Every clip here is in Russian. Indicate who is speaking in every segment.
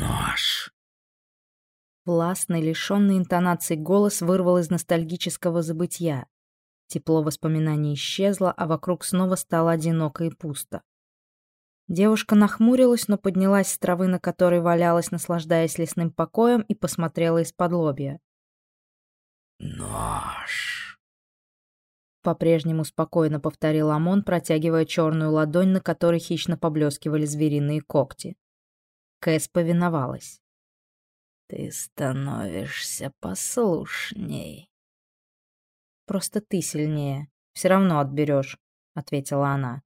Speaker 1: Нож.
Speaker 2: Властный, лишенный интонации голос вырвал из ностальгического забытья. Тепло воспоминаний исчезло, а вокруг снова стало одиноко и пусто. Девушка нахмурилась, но поднялась с травы, на которой валялась, наслаждаясь лесным покоем, и посмотрела из-под лобья.
Speaker 1: Нож.
Speaker 2: По-прежнему спокойно повторил Амон, протягивая черную ладонь, на которой хищно поблескивали звериные когти. Кэс повиновалась.
Speaker 1: Ты становишься послушней.
Speaker 2: Просто ты сильнее. Все равно отберешь, ответила она.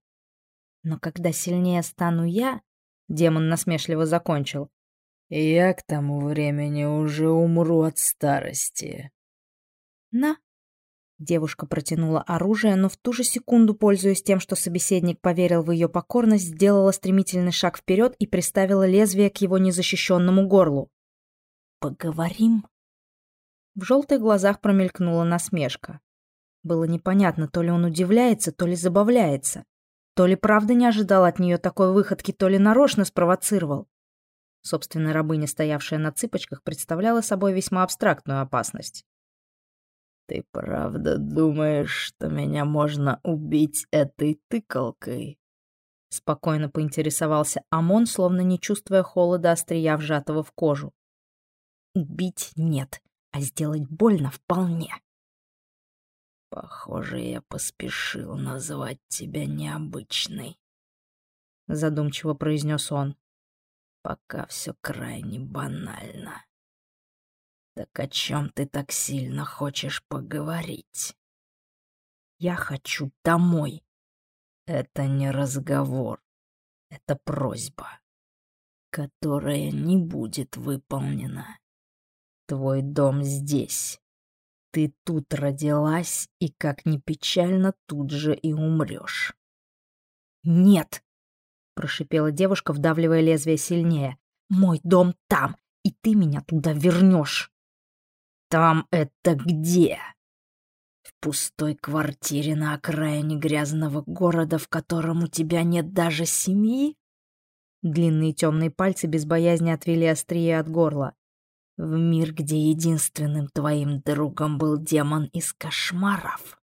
Speaker 2: Но когда сильнее стану я, демон насмешливо закончил.
Speaker 1: Я к тому времени уже умру от старости.
Speaker 2: На. Девушка протянула оружие, но в ту же секунду, пользуясь тем, что собеседник поверил в ее покорность, сделала стремительный шаг вперед и приставила лезвие к его незащищенному горлу. «Поговорим?» В желтых глазах промелькнула насмешка. Было непонятно, то ли он удивляется, то ли забавляется. То ли правда не ожидал от нее такой выходки, то ли нарочно спровоцировал. Собственно, рабыня, стоявшая на цыпочках, представляла собой весьма абстрактную опасность.
Speaker 1: «Ты правда думаешь, что меня можно убить этой тыкалкой?»
Speaker 2: Спокойно поинтересовался Амон, словно не чувствуя холода острия вжатого в кожу. Убить нет, а сделать больно вполне.
Speaker 1: Похоже, я поспешил назвать тебя необычной.
Speaker 2: Задумчиво произнес он.
Speaker 1: Пока все крайне банально. Так о чем ты так сильно хочешь поговорить?
Speaker 2: Я хочу домой.
Speaker 1: Это не разговор. Это просьба, которая не будет выполнена. Твой дом здесь. Ты тут родилась, и, как ни печально, тут же и умрешь.
Speaker 2: «Нет!» — прошипела девушка, вдавливая лезвие сильнее. «Мой дом там, и ты меня туда вернешь!»
Speaker 1: «Там это где?» «В пустой квартире на окраине грязного города, в котором у тебя нет даже семьи?»
Speaker 2: Длинные темные пальцы без боязни отвели острие от горла.
Speaker 1: В мир, где единственным твоим другом был демон из кошмаров.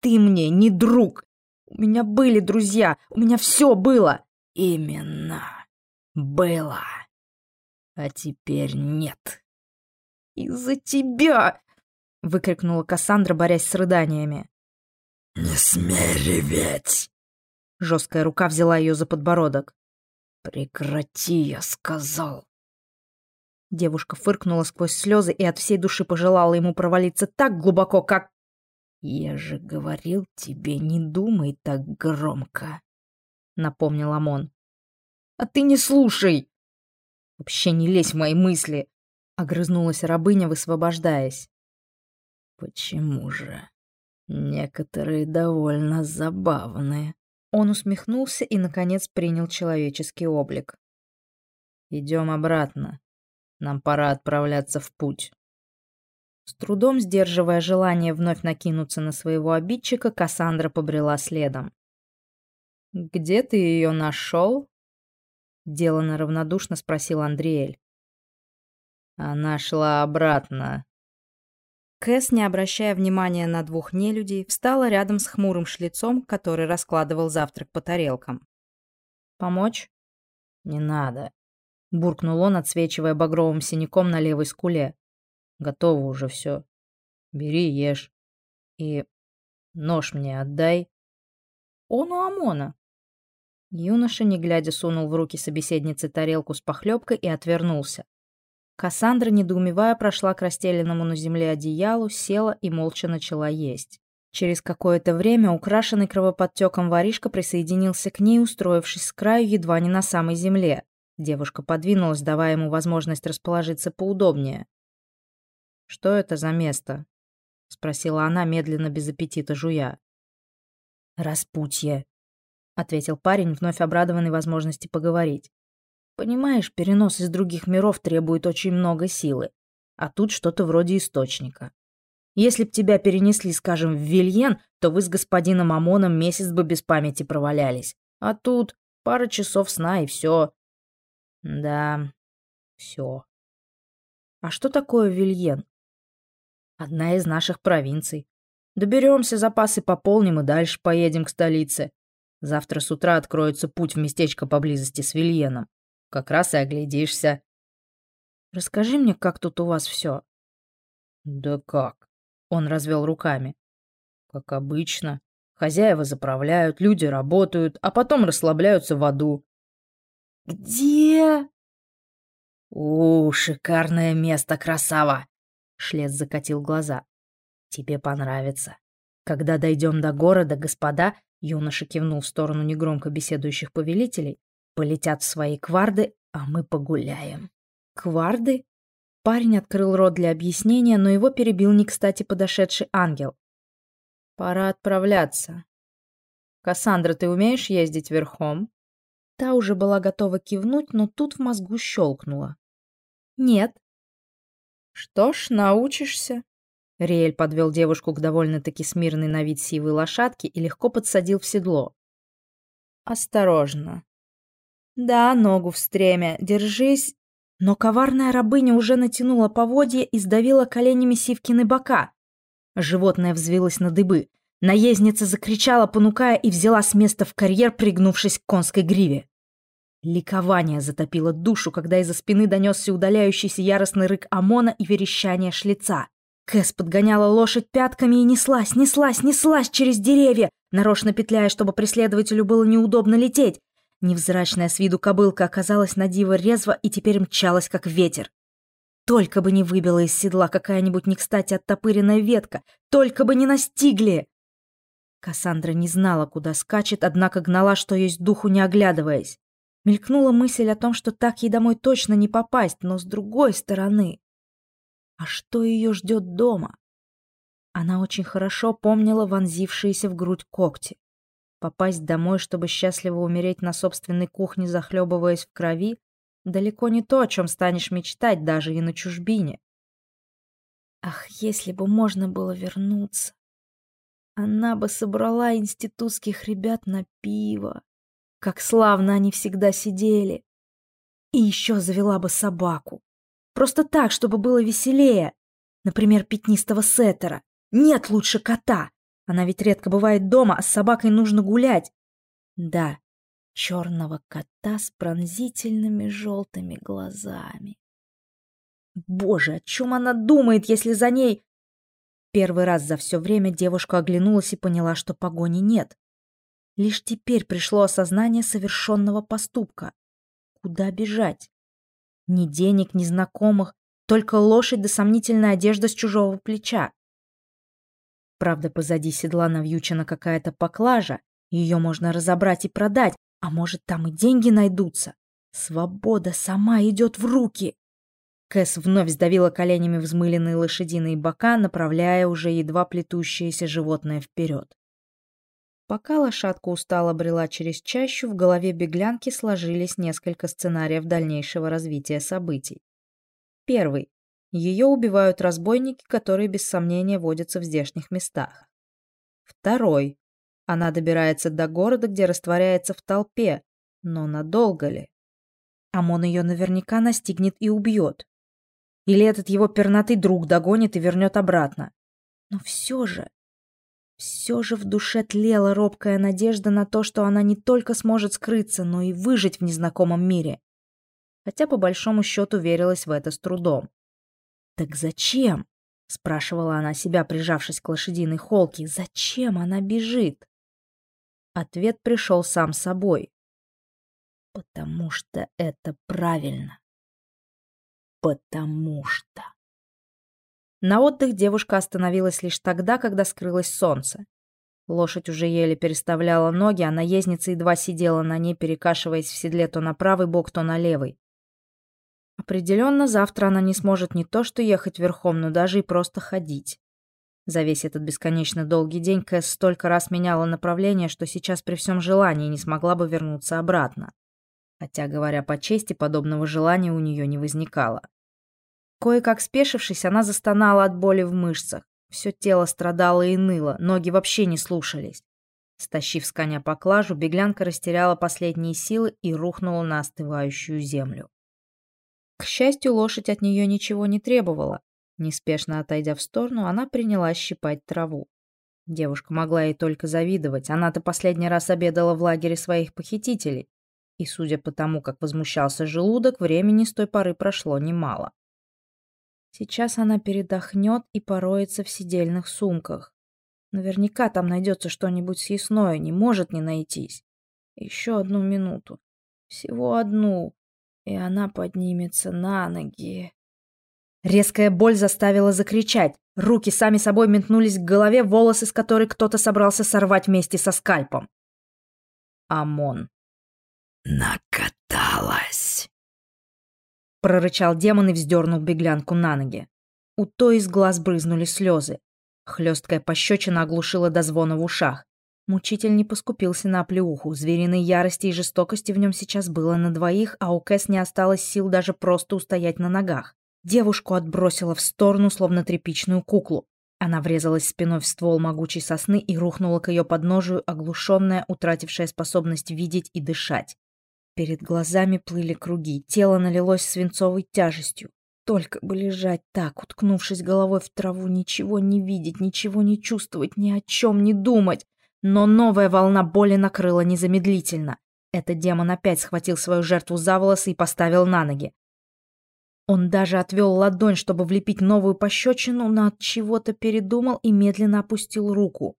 Speaker 2: Ты мне не друг. У меня были друзья, у меня все было.
Speaker 1: Именно. Было. А теперь нет.
Speaker 2: Из-за тебя, выкрикнула Кассандра, борясь с рыданиями.
Speaker 1: Не смей реветь.
Speaker 2: Жесткая рука взяла ее за подбородок.
Speaker 1: Прекрати, я сказал.
Speaker 2: Девушка фыркнула сквозь слезы и от всей души пожелала ему провалиться так глубоко, как...
Speaker 1: «Я же говорил тебе, не думай так громко», — напомнил Амон.
Speaker 2: «А ты не слушай!» «Вообще не лезь в мои мысли!» — огрызнулась рабыня, высвобождаясь.
Speaker 1: «Почему же? Некоторые довольно забавные».
Speaker 2: Он усмехнулся и, наконец, принял человеческий облик.
Speaker 1: «Идем обратно», нам пора отправляться в путь.
Speaker 2: С трудом сдерживая желание вновь накинуться на своего обидчика, Кассандра побрела следом. «Где ты ее нашел?» — делано равнодушно спросил Андриэль.
Speaker 1: Она шла обратно.
Speaker 2: Кэс, не обращая внимания на двух нелюдей, встала рядом с хмурым шлицом, который раскладывал завтрак по тарелкам. «Помочь?»
Speaker 1: «Не надо
Speaker 2: буркнул он, отсвечивая багровым синяком на левой скуле.
Speaker 1: Готово уже все. Бери, ешь. И нож мне отдай.
Speaker 2: Он у Амона. Юноша, не глядя, сунул в руки собеседницы тарелку с похлебкой и отвернулся. Кассандра, недоумевая, прошла к расстеленному на земле одеялу, села и молча начала есть. Через какое-то время украшенный кровоподтеком воришка присоединился к ней, устроившись с краю едва не на самой земле. Девушка подвинулась, давая ему возможность расположиться поудобнее. «Что это за место?» — спросила она, медленно, без аппетита жуя.
Speaker 1: «Распутье», —
Speaker 2: ответил парень, вновь обрадованный возможности поговорить. «Понимаешь, перенос из других миров требует очень много силы, а тут что-то вроде источника. Если б тебя перенесли, скажем, в Вильен, то вы с господином Амоном месяц бы без памяти провалялись. А тут пара часов сна и все.
Speaker 1: Да, Все.
Speaker 2: А что такое Вильен?
Speaker 1: Одна из наших провинций. Доберемся, запасы пополним и дальше поедем к столице. Завтра с утра откроется путь в местечко поблизости с Вильеном. Как раз и оглядишься.
Speaker 2: Расскажи мне, как тут у вас все.
Speaker 1: Да как? Он развел руками. Как обычно. Хозяева заправляют, люди работают, а потом расслабляются в аду.
Speaker 2: Где?
Speaker 1: О, шикарное место, красава! Шлец закатил глаза. Тебе понравится. Когда дойдем до города, господа, юноша кивнул в сторону негромко беседующих повелителей, полетят свои кварды, а мы погуляем.
Speaker 2: Кварды? Парень открыл рот для объяснения, но его перебил не кстати подошедший ангел. Пора отправляться. Кассандра, ты умеешь ездить верхом? Та уже была готова кивнуть, но тут в мозгу щелкнула. Нет. Что ж, научишься. Риэль подвел девушку к довольно-таки смирной на вид сивой лошадке и легко подсадил в седло. «Осторожно. Да, ногу в стремя, держись». Но коварная рабыня уже натянула поводья и сдавила коленями Сивкины бока. Животное взвилось на дыбы. Наездница закричала, понукая, и взяла с места в карьер, пригнувшись к конской гриве. Ликование затопило душу, когда из-за спины донесся удаляющийся яростный рык ОМОНа и верещание шлица. Кэс подгоняла лошадь пятками и неслась, неслась, неслась через деревья, нарочно петляя, чтобы преследователю было неудобно лететь. Невзрачная с виду кобылка оказалась на диво резво и теперь мчалась, как ветер. Только бы не выбила из седла какая-нибудь не кстати оттопыренная ветка, только бы не настигли! Кассандра не знала, куда скачет, однако гнала, что есть духу, не оглядываясь. Мелькнула мысль о том, что так ей домой точно не попасть, но с другой стороны... А что ее ждет дома? Она очень хорошо помнила вонзившиеся в грудь когти. Попасть домой, чтобы счастливо умереть на собственной кухне, захлебываясь в крови, далеко не то, о чем станешь мечтать даже и на чужбине. Ах, если бы можно было вернуться. Она бы собрала институтских ребят на пиво. Как славно они всегда сидели. И еще завела бы собаку. Просто так, чтобы было веселее. Например, пятнистого сеттера. Нет лучше кота. Она ведь редко бывает дома, а с собакой нужно гулять. Да, черного кота с пронзительными желтыми глазами. Боже, о чем она думает, если за ней... Первый раз за все время девушка оглянулась и поняла, что погони нет. Лишь теперь пришло осознание совершенного поступка. Куда бежать? Ни денег, ни знакомых, только лошадь да сомнительная одежда с чужого плеча. Правда, позади седла навьючена какая-то поклажа, ее можно разобрать и продать, а может, там и деньги найдутся. Свобода сама идет в руки. Кэс вновь сдавила коленями взмыленные лошадиные бока, направляя уже едва плетущееся животное вперед. Пока лошадка устало брела через чащу, в голове беглянки сложились несколько сценариев дальнейшего развития событий. Первый. Ее убивают разбойники, которые без сомнения водятся в здешних местах. Второй. Она добирается до города, где растворяется в толпе, но надолго ли? Амон ее наверняка настигнет и убьет. Или этот его пернатый друг догонит и вернет обратно. Но все же все же в душе тлела робкая надежда на то, что она не только сможет скрыться, но и выжить в незнакомом мире. Хотя по большому счету верилась в это с трудом. «Так зачем?» — спрашивала она себя, прижавшись к лошадиной холке. «Зачем она бежит?» Ответ пришел сам собой. «Потому что это правильно. Потому что...» На отдых девушка остановилась лишь тогда, когда скрылось солнце. Лошадь уже еле переставляла ноги, а наездница едва сидела на ней, перекашиваясь в седле то на правый бок, то на левый. Определенно, завтра она не сможет не то что ехать верхом, но даже и просто ходить. За весь этот бесконечно долгий день Кэс столько раз меняла направление, что сейчас при всем желании не смогла бы вернуться обратно. Хотя, говоря по чести, подобного желания у нее не возникало. Кое-как спешившись, она застонала от боли в мышцах. Все тело страдало и ныло, ноги вообще не слушались. Стащив с коня поклажу, беглянка растеряла последние силы и рухнула на остывающую землю. К счастью, лошадь от нее ничего не требовала. Неспешно отойдя в сторону, она принялась щипать траву. Девушка могла ей только завидовать. Она-то последний раз обедала в лагере своих похитителей. И, судя по тому, как возмущался желудок, времени с той поры прошло немало. Сейчас она передохнет и пороется в сидельных сумках. Наверняка там найдется что-нибудь съестное, не может не найтись. Еще одну минуту. Всего одну. И она поднимется на ноги. Резкая боль заставила закричать. Руки сами собой метнулись к голове, волосы с которой кто-то собрался сорвать вместе со скальпом. Амон.
Speaker 3: «Накаталась!»
Speaker 2: Прорычал демон и вздернул беглянку на ноги. У той из глаз брызнули слезы. Хлесткая пощечина оглушила до звона в ушах. Мучитель не поскупился на оплеуху. Звериной ярости и жестокости в нем сейчас было на двоих, а у Кэс не осталось сил даже просто устоять на ногах. Девушку отбросило в сторону, словно тряпичную куклу. Она врезалась спиной в ствол могучей сосны и рухнула к ее подножию, оглушенная, утратившая способность видеть и дышать. Перед глазами плыли круги, тело налилось свинцовой тяжестью. Только бы лежать так, уткнувшись головой в траву, ничего не видеть, ничего не чувствовать, ни о чем не думать. Но новая волна боли накрыла незамедлительно. Этот демон опять схватил свою жертву за волосы и поставил на ноги. Он даже отвел ладонь, чтобы влепить новую пощечину, но от чего-то передумал и медленно опустил руку.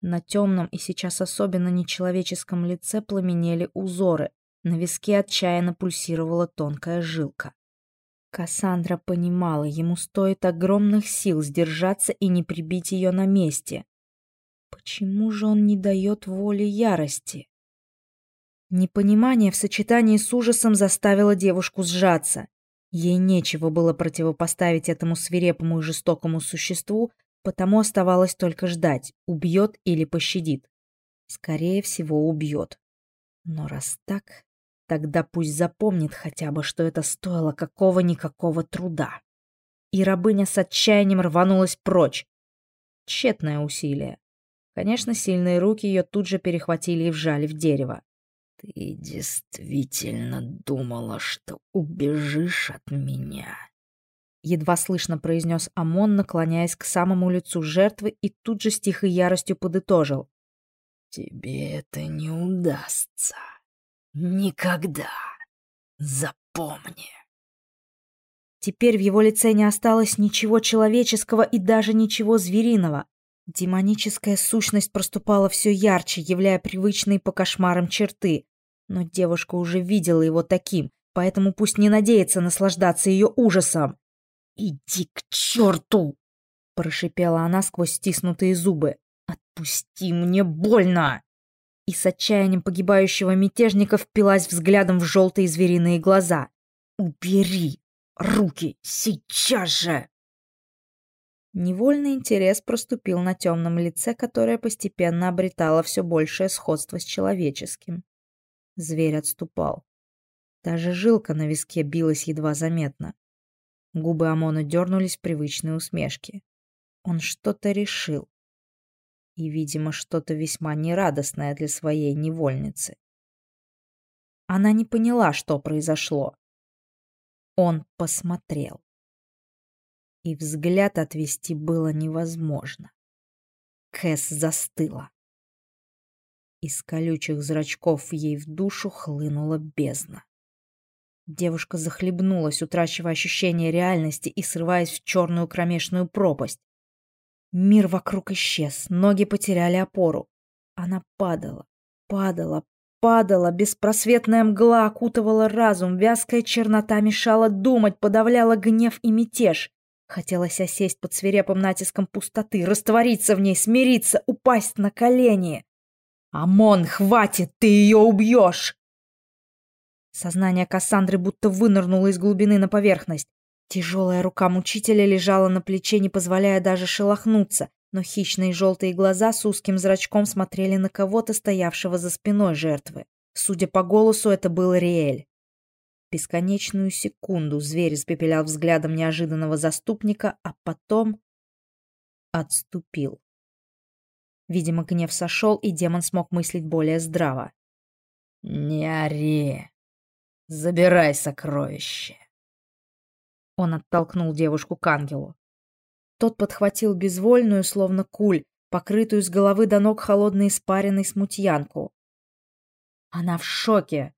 Speaker 2: На темном и сейчас особенно нечеловеческом лице пламенели узоры. На виске отчаянно пульсировала тонкая жилка. Кассандра понимала, ему стоит огромных сил сдержаться и не прибить ее на месте. Почему же он не дает воли ярости? Непонимание в сочетании с ужасом заставило девушку сжаться. Ей нечего было противопоставить этому свирепому и жестокому существу, потому оставалось только ждать, убьет или пощадит. Скорее всего, убьет. Но раз так, Тогда пусть запомнит хотя бы, что это стоило какого-никакого труда. И рабыня с отчаянием рванулась прочь. Тщетное усилие. Конечно, сильные руки ее тут же перехватили и вжали в дерево.
Speaker 3: «Ты действительно думала, что убежишь от меня?»
Speaker 2: Едва слышно произнес Амон, наклоняясь к самому лицу жертвы и тут же с тихой яростью подытожил.
Speaker 3: «Тебе это не удастся». Никогда. Запомни.
Speaker 2: Теперь в его лице не осталось ничего человеческого и даже ничего звериного. Демоническая сущность проступала все ярче, являя привычные по кошмарам черты. Но девушка уже видела его таким, поэтому пусть не надеется наслаждаться ее ужасом. «Иди к черту!» – прошипела она сквозь стиснутые зубы. «Отпусти, мне больно!» и с отчаянием погибающего мятежника впилась взглядом в желтые звериные глаза. «Убери руки сейчас же!» Невольный интерес проступил на темном лице, которое постепенно обретало все большее сходство с человеческим. Зверь отступал. Даже жилка на виске билась едва заметно. Губы Амона дернулись в привычной усмешке. Он что-то решил и, видимо, что-то весьма нерадостное для своей невольницы. Она не поняла, что произошло. Он посмотрел. И взгляд отвести было невозможно. Кэс застыла. Из колючих зрачков ей в душу хлынула бездна. Девушка захлебнулась, утрачивая ощущение реальности и срываясь в черную кромешную пропасть. Мир вокруг исчез, ноги потеряли опору. Она падала, падала, падала, беспросветная мгла окутывала разум, вязкая чернота мешала думать, подавляла гнев и мятеж. Хотелось осесть под свирепым натиском пустоты, раствориться в ней, смириться, упасть на колени. «Амон, хватит, ты ее убьешь!» Сознание Кассандры будто вынырнуло из глубины на поверхность. Тяжелая рука мучителя лежала на плече, не позволяя даже шелохнуться, но хищные желтые глаза с узким зрачком смотрели на кого-то, стоявшего за спиной жертвы. Судя по голосу, это был Риэль. Бесконечную секунду зверь испепелял взглядом неожиданного заступника, а потом отступил. Видимо, гнев сошел, и демон смог мыслить более здраво.
Speaker 3: «Не ори. Забирай сокровище».
Speaker 2: Он оттолкнул девушку к ангелу. Тот подхватил безвольную, словно куль, покрытую с головы до ног холодной испаренной смутьянку. «Она в шоке!» —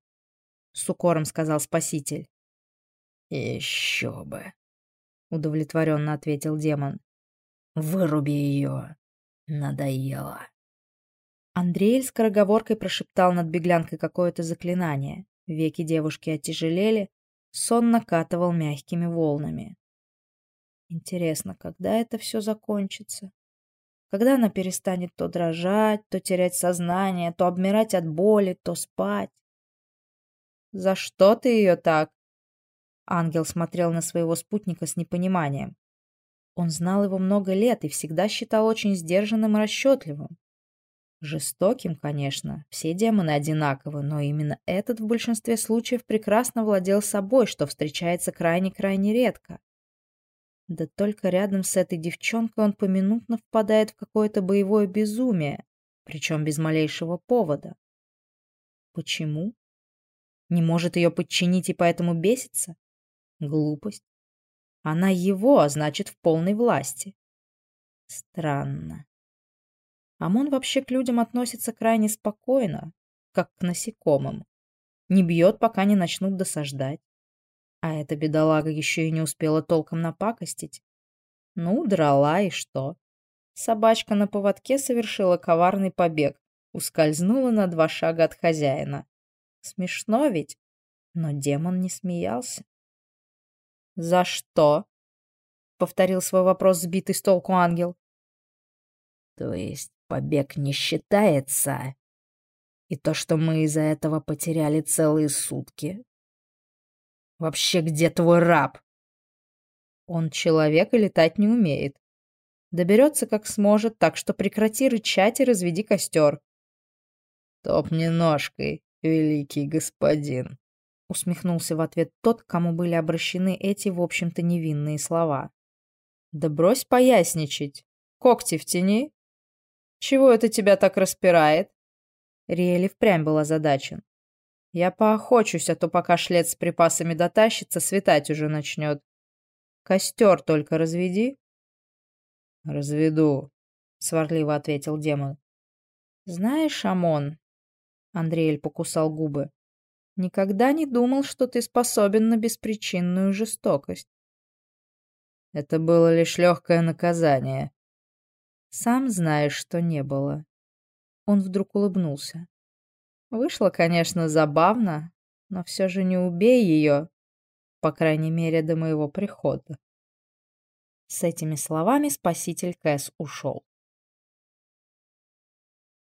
Speaker 2: с укором сказал спаситель.
Speaker 3: «Еще бы!»
Speaker 2: — удовлетворенно ответил демон.
Speaker 3: «Выруби ее! Надоело!»
Speaker 2: Андреэль скороговоркой прошептал над беглянкой какое-то заклинание. Веки девушки отяжелели, сон накатывал мягкими волнами. Интересно, когда это все закончится? Когда она перестанет то дрожать, то терять сознание, то обмирать от боли, то спать? «За что ты ее так?» Ангел смотрел на своего спутника с непониманием. Он знал его много лет и всегда считал очень сдержанным и расчетливым. Жестоким, конечно, все демоны одинаковы, но именно этот в большинстве случаев прекрасно владел собой, что встречается крайне-крайне редко. Да только рядом с этой девчонкой он поминутно впадает в какое-то боевое безумие, причем без малейшего повода. Почему? Не может ее подчинить и поэтому бесится? Глупость. Она его, а значит, в полной власти. Странно. Амон вообще к людям относится крайне спокойно, как к насекомым. Не бьет, пока не начнут досаждать. А эта бедолага еще и не успела толком напакостить. Ну, драла и что? Собачка на поводке совершила коварный побег, ускользнула на два шага от хозяина. Смешно ведь? Но демон не смеялся. «За что?» — повторил свой вопрос сбитый с толку ангел.
Speaker 3: «То есть побег не считается. И то, что мы из-за этого потеряли целые сутки. Вообще, где твой раб?
Speaker 2: Он человек и летать не умеет. Доберется как сможет, так что прекрати рычать и разведи костер.
Speaker 3: Топни ножкой, великий господин.
Speaker 2: Усмехнулся в ответ тот, кому были обращены эти, в общем-то, невинные слова. Да брось поясничать. Когти в тени, чего это тебя так распирает?» Риэль впрямь был озадачен. «Я поохочусь, а то пока шлет с припасами дотащится, светать уже начнет. Костер только разведи».
Speaker 3: «Разведу», — сварливо ответил демон.
Speaker 2: «Знаешь, Амон...» — Андреэль покусал губы. «Никогда не думал, что ты способен на беспричинную жестокость».
Speaker 3: «Это было лишь легкое наказание»,
Speaker 2: сам знаешь, что не было. Он вдруг улыбнулся. Вышло, конечно, забавно, но все же не убей ее, по крайней мере, до моего прихода. С этими словами спаситель Кэс ушел.